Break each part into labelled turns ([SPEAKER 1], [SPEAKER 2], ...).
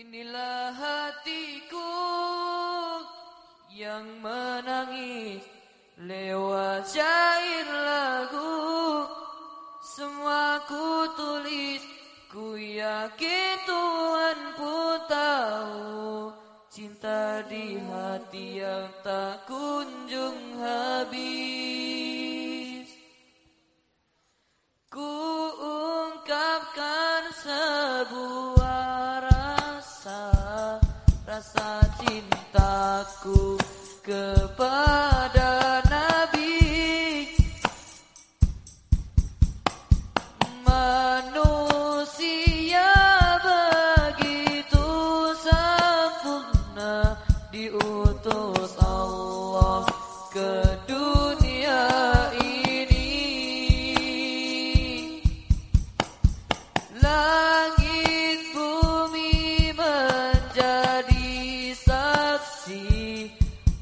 [SPEAKER 1] Inilah hatiku yang menangis lewat cair lagu. Semua ku tulis, ku yakin Tuhan pun tahu. Cinta di hati yang tak kunjung habis. rasa cintaku kepada Nabi. Manusia begitu sempurna diutus Allah.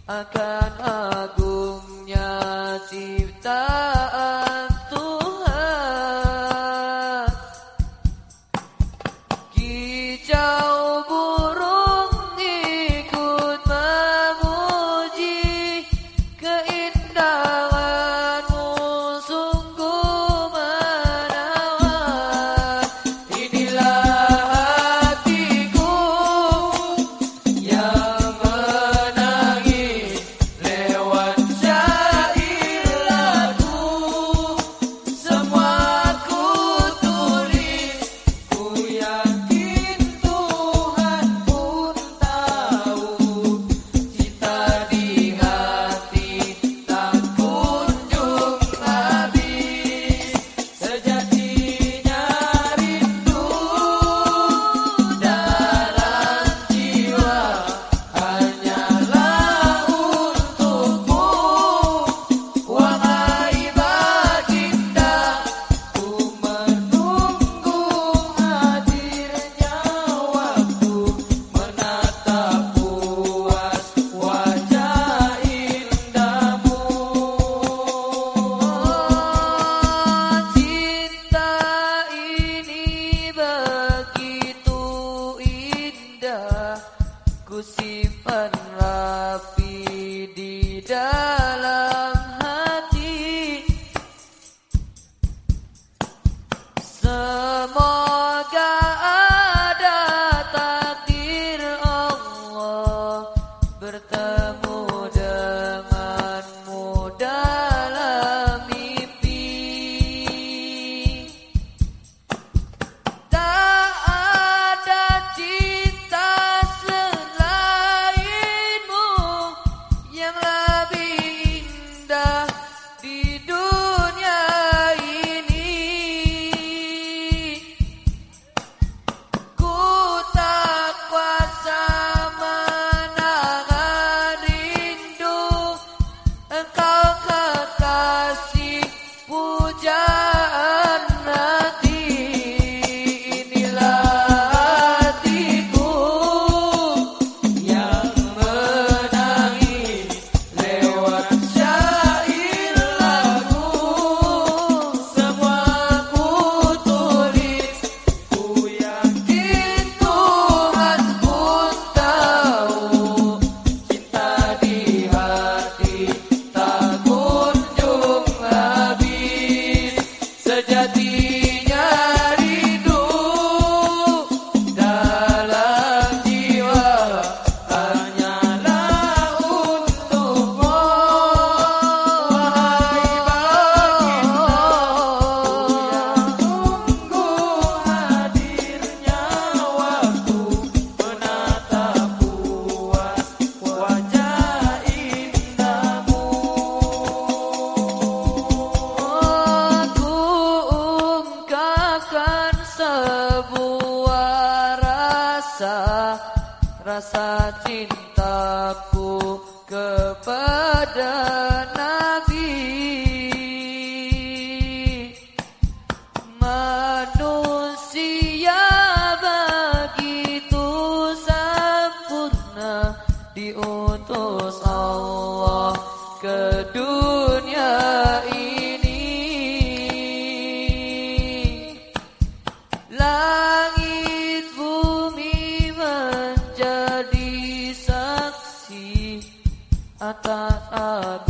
[SPEAKER 1] akan agungnya cinta rasa cintaku kepada atas agungnya